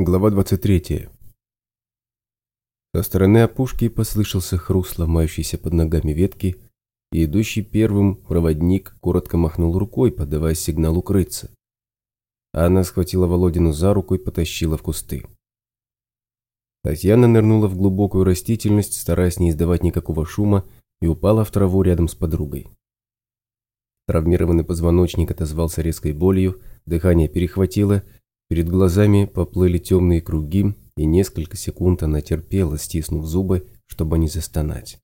Глава 23. Со стороны опушки послышался хруст ломающейся под ногами ветки, и идущий первым проводник коротко махнул рукой, подавая сигнал укрыться. Анна схватила Володину за руку и потащила в кусты. Татьяна нырнула в глубокую растительность, стараясь не издавать никакого шума, и упала в траву рядом с подругой. Травмированный позвоночник отозвался резкой болью, дыхание перехватило – Перед глазами поплыли темные круги, и несколько секунд она терпела, стиснув зубы, чтобы не застонать.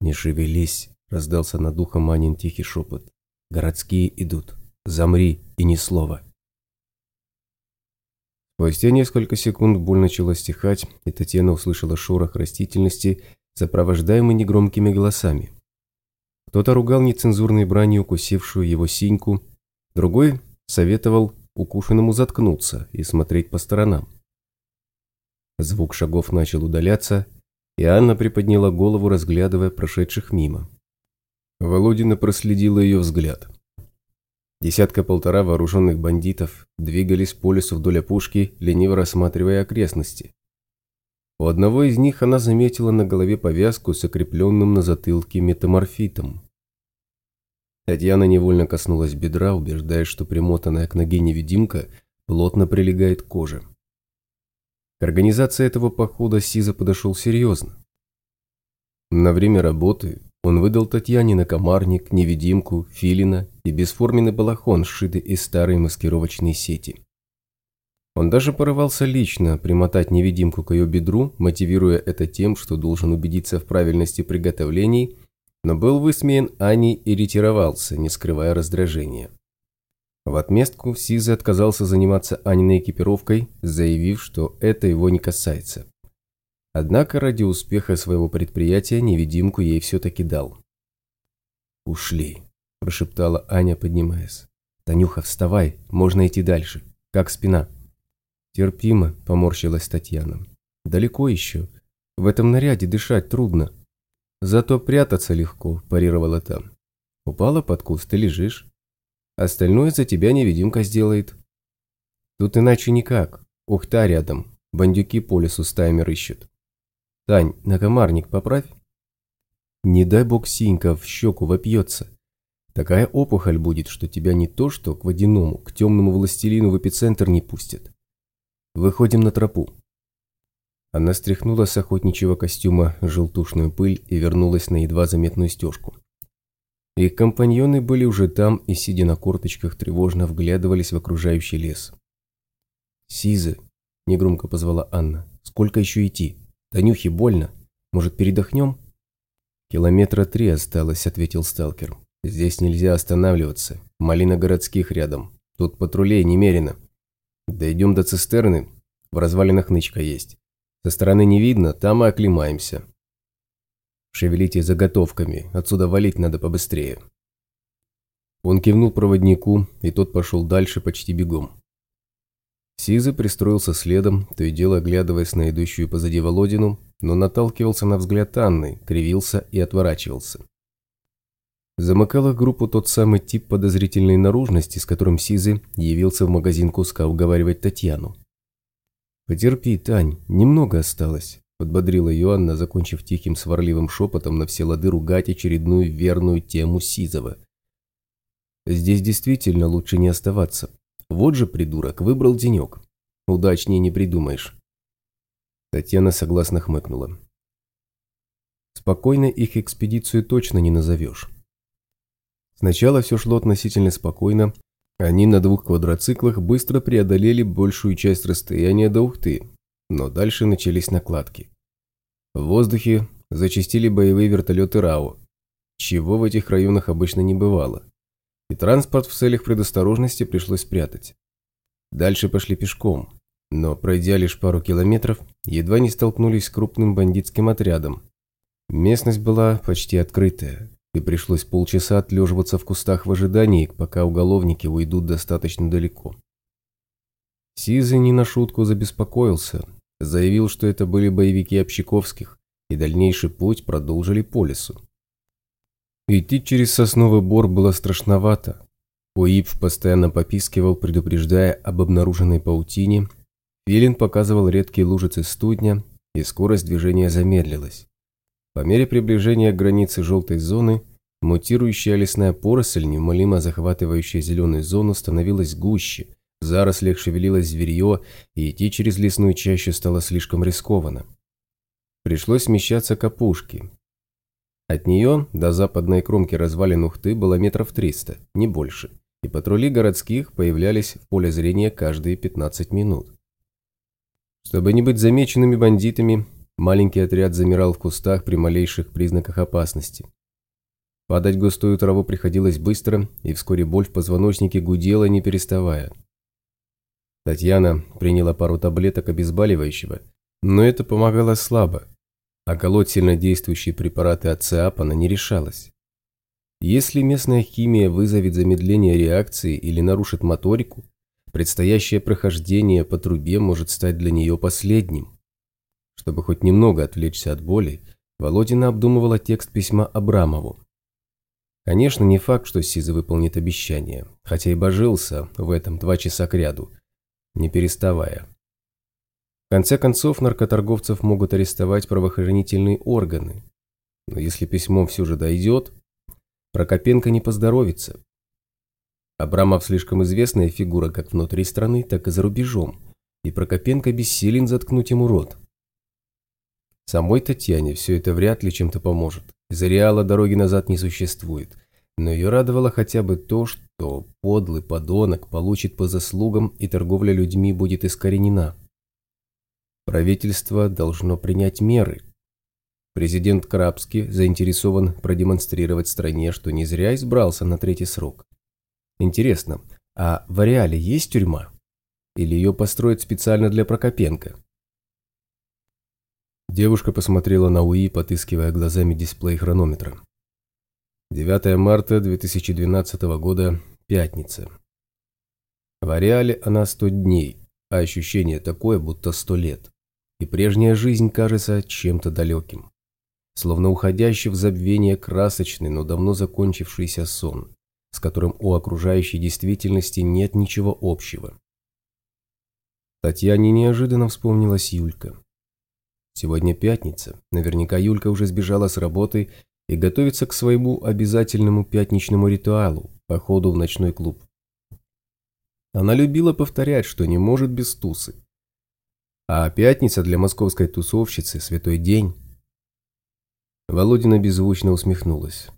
«Не шевелись!» – раздался над ухом Анин тихий шепот. «Городские идут. Замри и ни слова!» Спустя несколько секунд боль начала стихать, и Татьяна услышала шорох растительности, сопровождаемый негромкими голосами. Кто-то ругал нецензурной бранью укусившую его синьку, другой советовал укушенному заткнуться и смотреть по сторонам. Звук шагов начал удаляться, и Анна приподняла голову, разглядывая прошедших мимо. Володина проследила ее взгляд. Десятка-полтора вооруженных бандитов двигались по лесу вдоль опушки, лениво рассматривая окрестности. У одного из них она заметила на голове повязку с окрепленным на затылке метаморфитом. Татьяна невольно коснулась бедра, убеждаясь, что примотанная к ноге невидимка плотно прилегает к коже. К организации этого похода Сиза подошел серьезно. На время работы он выдал Татьяне накомарник, невидимку, филина и бесформенный балахон, сшитый из старой маскировочной сети. Он даже порывался лично примотать невидимку к ее бедру, мотивируя это тем, что должен убедиться в правильности приготовлений но был высмеян Аней и ретировался, не скрывая раздражения. В отместку Сиза отказался заниматься Аниной экипировкой, заявив, что это его не касается. Однако ради успеха своего предприятия невидимку ей все-таки дал. «Ушли», – прошептала Аня, поднимаясь. «Танюха, вставай, можно идти дальше. Как спина?» «Терпимо», – поморщилась Татьяна. «Далеко еще. В этом наряде дышать трудно». Зато прятаться легко, парировала там. Упала под куст, ты лежишь. Остальное за тебя невидимка сделает. Тут иначе никак. Ухта рядом. Бандюки по лесу стаями рыщут. Тань, на комарник поправь. Не дай бог синька в щеку вопьется. Такая опухоль будет, что тебя не то что к водяному, к темному властелину в эпицентр не пустят. Выходим на тропу. Она стряхнула с охотничьего костюма желтушную пыль и вернулась на едва заметную стежку. Их компаньоны были уже там и, сидя на корточках, тревожно вглядывались в окружающий лес. «Сизы!» – негромко позвала Анна. «Сколько еще идти? Танюхе больно. Может, передохнем?» «Километра три осталось», – ответил сталкер. «Здесь нельзя останавливаться. Малина городских рядом. Тут патрулей немерено. Дойдем до цистерны. В развалинах нычка есть. Со стороны не видно, там и оклемаемся. Шевелите заготовками, отсюда валить надо побыстрее. Он кивнул проводнику, и тот пошел дальше почти бегом. Сизы пристроился следом, то и дело оглядываясь на идущую позади Володину, но наталкивался на взгляд Анны, кривился и отворачивался. Замыкала группу тот самый тип подозрительной наружности, с которым Сизы явился в магазин куска уговаривать Татьяну. «Потерпи, Тань, немного осталось», – подбодрила ее Анна, закончив тихим сварливым шепотом на все лады ругать очередную верную тему Сизова. «Здесь действительно лучше не оставаться. Вот же придурок, выбрал денек. Удачнее не придумаешь». Татьяна согласно хмыкнула. Спокойно их экспедицию точно не назовешь. Сначала все шло относительно спокойно, они на двух квадроциклах быстро преодолели большую часть расстояния до Ухты, но дальше начались накладки. В воздухе зачастили боевые вертолеты РАО, чего в этих районах обычно не бывало, и транспорт в целях предосторожности пришлось спрятать. Дальше пошли пешком, но, пройдя лишь пару километров, едва не столкнулись с крупным бандитским отрядом. Местность была почти открытая, и пришлось полчаса отлеживаться в кустах в ожидании, пока уголовники уйдут достаточно далеко. Сизы не на шутку забеспокоился, заявил, что это были боевики Общаковских, и дальнейший путь продолжили по лесу. Идти через сосновый бор было страшновато. Уип постоянно попискивал, предупреждая об обнаруженной паутине. Филин показывал редкие лужицы студня, и скорость движения замедлилась. По мере приближения к границе желтой зоны, мутирующая лесная поросль, неумолимо захватывающая зеленую зону, становилась гуще, в зарослях шевелилось зверье, и идти через лесную чащу стало слишком рискованно. Пришлось смещаться к опушке. От нее до западной кромки развалин Ухты было метров триста, не больше и патрули городских появлялись в поле зрения каждые 15 минут. Чтобы не быть замеченными бандитами, маленький отряд замирал в кустах при малейших признаках опасности. Падать густую траву приходилось быстро, и вскоре боль в позвоночнике гудела, не переставая. Татьяна приняла пару таблеток обезболивающего, но это помогало слабо, а колоть сильнодействующие препараты от ЦИАП она не решалась. Если местная химия вызовет замедление реакции или нарушит моторику, предстоящее прохождение по трубе может стать для нее последним. Чтобы хоть немного отвлечься от боли, Володина обдумывала текст письма Абрамову. Конечно, не факт, что Сиза выполнит обещание, хотя и божился в этом два часа кряду, не переставая. В конце концов, наркоторговцев могут арестовать правоохранительные органы. Но если письмо все же дойдет, Прокопенко не поздоровится. Абрамов слишком известная фигура как внутри страны, так и за рубежом, и Прокопенко бессилен заткнуть ему рот. Самой Татьяне все это вряд ли чем-то поможет. Из ареала дороги назад не существует, но ее радовало хотя бы то, что подлый подонок получит по заслугам и торговля людьми будет искоренена. Правительство должно принять меры, Президент Крабский заинтересован продемонстрировать стране, что не зря избрался на третий срок. Интересно, а в Ареале есть тюрьма? Или ее построят специально для Прокопенко? Девушка посмотрела на УИ, потыскивая глазами дисплей хронометра. 9 марта 2012 года, пятница. В Ареале она 100 дней, а ощущение такое, будто 100 лет. И прежняя жизнь кажется чем-то далеким словно уходящий в забвение красочный, но давно закончившийся сон, с которым у окружающей действительности нет ничего общего. Татьяне неожиданно вспомнилась Юлька. Сегодня пятница, наверняка Юлька уже сбежала с работы и готовится к своему обязательному пятничному ритуалу, походу в ночной клуб. Она любила повторять, что не может без тусы. А пятница для московской тусовщицы – святой день. Володина беззвучно усмехнулась.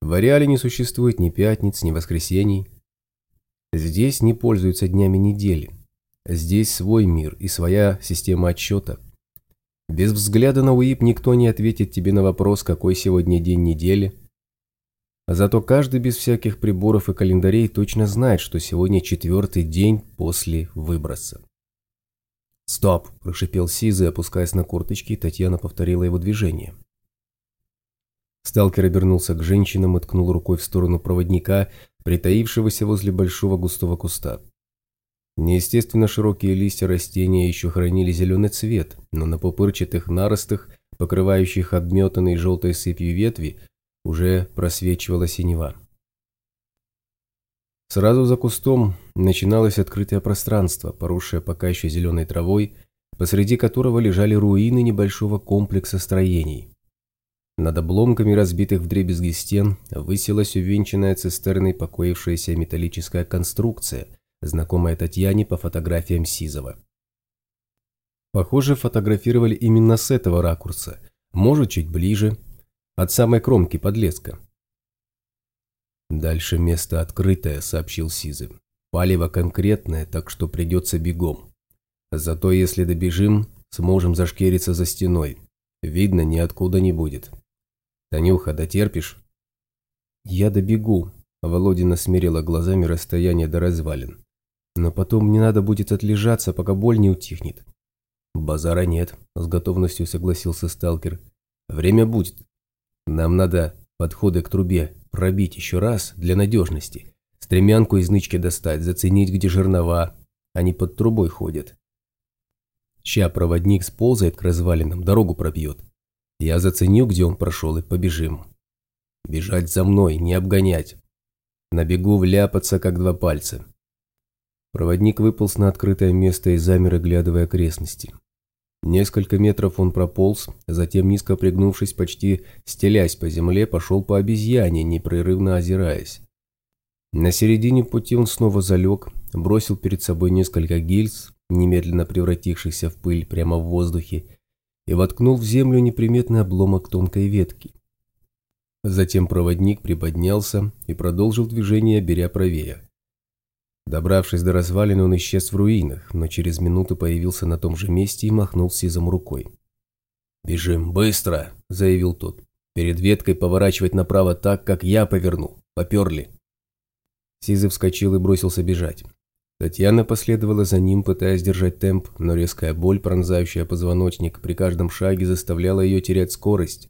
В Ареале не существует ни пятниц, ни воскресений. Здесь не пользуются днями недели. Здесь свой мир и своя система отсчета. Без взгляда на УИП никто не ответит тебе на вопрос, какой сегодня день недели. Зато каждый без всяких приборов и календарей точно знает, что сегодня четвертый день после выброса. «Стоп!» – прошипел Сизы, опускаясь на курточки, и Татьяна повторила его движение. Сталкер обернулся к женщинам и ткнул рукой в сторону проводника, притаившегося возле большого густого куста. Неестественно широкие листья растения еще хранили зеленый цвет, но на пупырчатых наростах, покрывающих обметанной желтой сыпью ветви, уже просвечивала синева. Сразу за кустом начиналось открытое пространство, поросшее пока еще зеленой травой, посреди которого лежали руины небольшого комплекса строений. Над обломками разбитых вдребезги стен высилась увенчанная цистерной покоившаяся металлическая конструкция, знакомая Татьяне по фотографиям Сизова. Похоже, фотографировали именно с этого ракурса, может, чуть ближе, от самой кромки подлеска. «Дальше место открытое», — сообщил Сизы. «Палево конкретное, так что придется бегом. Зато если добежим, сможем зашкериться за стеной. Видно, ниоткуда не будет». «Танюха, дотерпишь?» «Я добегу», – Володина смерила глазами расстояние до развалин. «Но потом мне надо будет отлежаться, пока боль не утихнет». «Базара нет», – с готовностью согласился сталкер. «Время будет. Нам надо подходы к трубе пробить еще раз для надежности. Стремянку из нычки достать, заценить, где жернова. Они под трубой ходят. Ща проводник сползает к развалинам, дорогу пробьет. Я заценю, где он прошел, и побежим. Бежать за мной, не обгонять. На бегу вляпаться, как два пальца. Проводник выполз на открытое место и замер, оглядывая окрестности. Несколько метров он прополз, затем, низко пригнувшись, почти стелясь по земле, пошел по обезьяне, непрерывно озираясь. На середине пути он снова залег, бросил перед собой несколько гильз, немедленно превратившихся в пыль прямо в воздухе, и воткнул в землю неприметный обломок тонкой ветки. Затем проводник приподнялся и продолжил движение, беря правее. Добравшись до развалин, он исчез в руинах, но через минуту появился на том же месте и махнул сизом рукой. «Бежим, быстро!» – заявил тот. «Перед веткой поворачивать направо так, как я поверну. Поперли!» Сизый вскочил и бросился бежать. Татьяна последовала за ним, пытаясь держать темп, но резкая боль, пронзающая позвоночник, при каждом шаге заставляла ее терять скорость.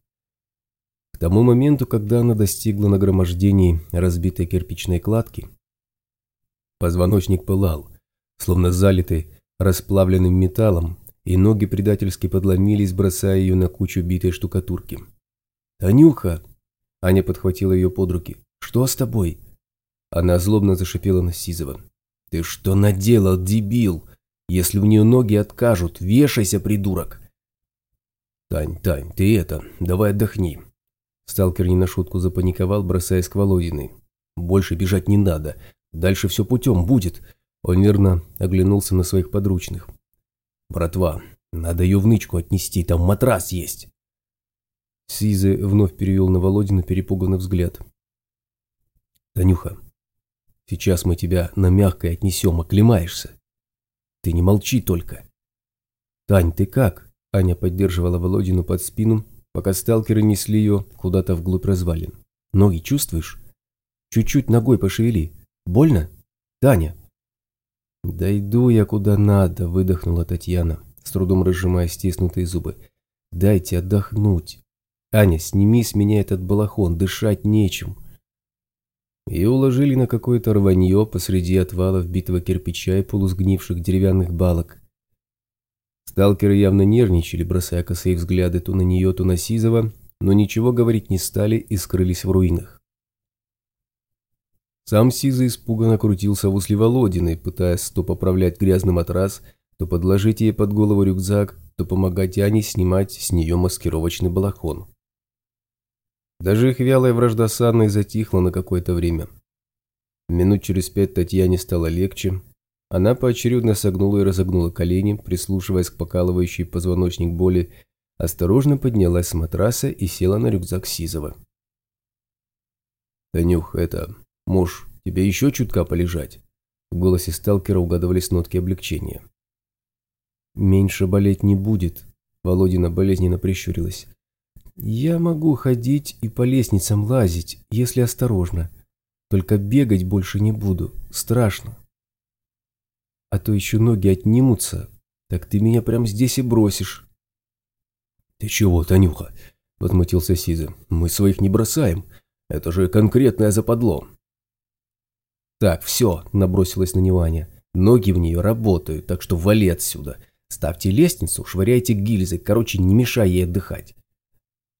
К тому моменту, когда она достигла нагромождений разбитой кирпичной кладки, Позвоночник пылал, словно залитый расплавленным металлом, и ноги предательски подломились, бросая ее на кучу битой штукатурки. «Танюха!» Аня подхватила ее под руки. «Что с тобой?» Она злобно зашипела на Сизова. «Ты что наделал, дебил? Если у нее ноги откажут, вешайся, придурок!» «Тань, Тань, ты это, давай отдохни!» Сталкер не на шутку запаниковал, бросаясь к Володиной. «Больше бежать не надо. Дальше все путем будет. Он нервно оглянулся на своих подручных. «Братва, надо ее в нычку отнести, там матрас есть!» Сизы вновь перевел на Володина перепуганный взгляд. «Танюха, сейчас мы тебя на мягкое отнесем, оклемаешься. Ты не молчи только!» «Тань, ты как?» Аня поддерживала Володину под спину, пока сталкеры несли ее куда-то вглубь развалин. «Ноги чувствуешь? Чуть-чуть ногой пошевели. Больно? Таня?» «Да иду я куда надо», – выдохнула Татьяна, с трудом разжимая стиснутые зубы. «Дайте отдохнуть. Аня, сними с меня этот балахон, дышать нечем». Ее уложили на какое-то рванье посреди отвала вбитого кирпича и полусгнивших деревянных балок. Сталкеры явно нервничали, бросая косые взгляды то на нее, то на Сизова, но ничего говорить не стали и скрылись в руинах. Сам Сиза испуганно крутился возле Володины, пытаясь то поправлять грязный матрас, то подложить ей под голову рюкзак, то помогать Ане снимать с нее маскировочный балахон. Даже их вялая вражда с Анной затихла на какое-то время. Минут через пять Татьяне стало легче. Она поочередно согнула и разогнула колени, прислушиваясь к покалывающей позвоночник боли, осторожно поднялась с матраса и села на рюкзак Сизова. «Танюх, это... Муж, тебе еще чутка полежать?» В голосе сталкера угадывались нотки облегчения. «Меньше болеть не будет», – Володина болезненно прищурилась. «Я могу ходить и по лестницам лазить, если осторожно. Только бегать больше не буду, страшно. А то еще ноги отнимутся, так ты меня прямо здесь и бросишь». «Ты чего, Танюха?» – возмутился Сиза. «Мы своих не бросаем. Это же конкретное западло. «Так, все», – набросилась на него Аня. «Ноги в нее работают, так что вали отсюда. Ставьте лестницу, швыряйте гильзы, короче, не мешай ей отдыхать.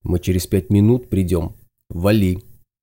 Мы через пять минут придем. Вали».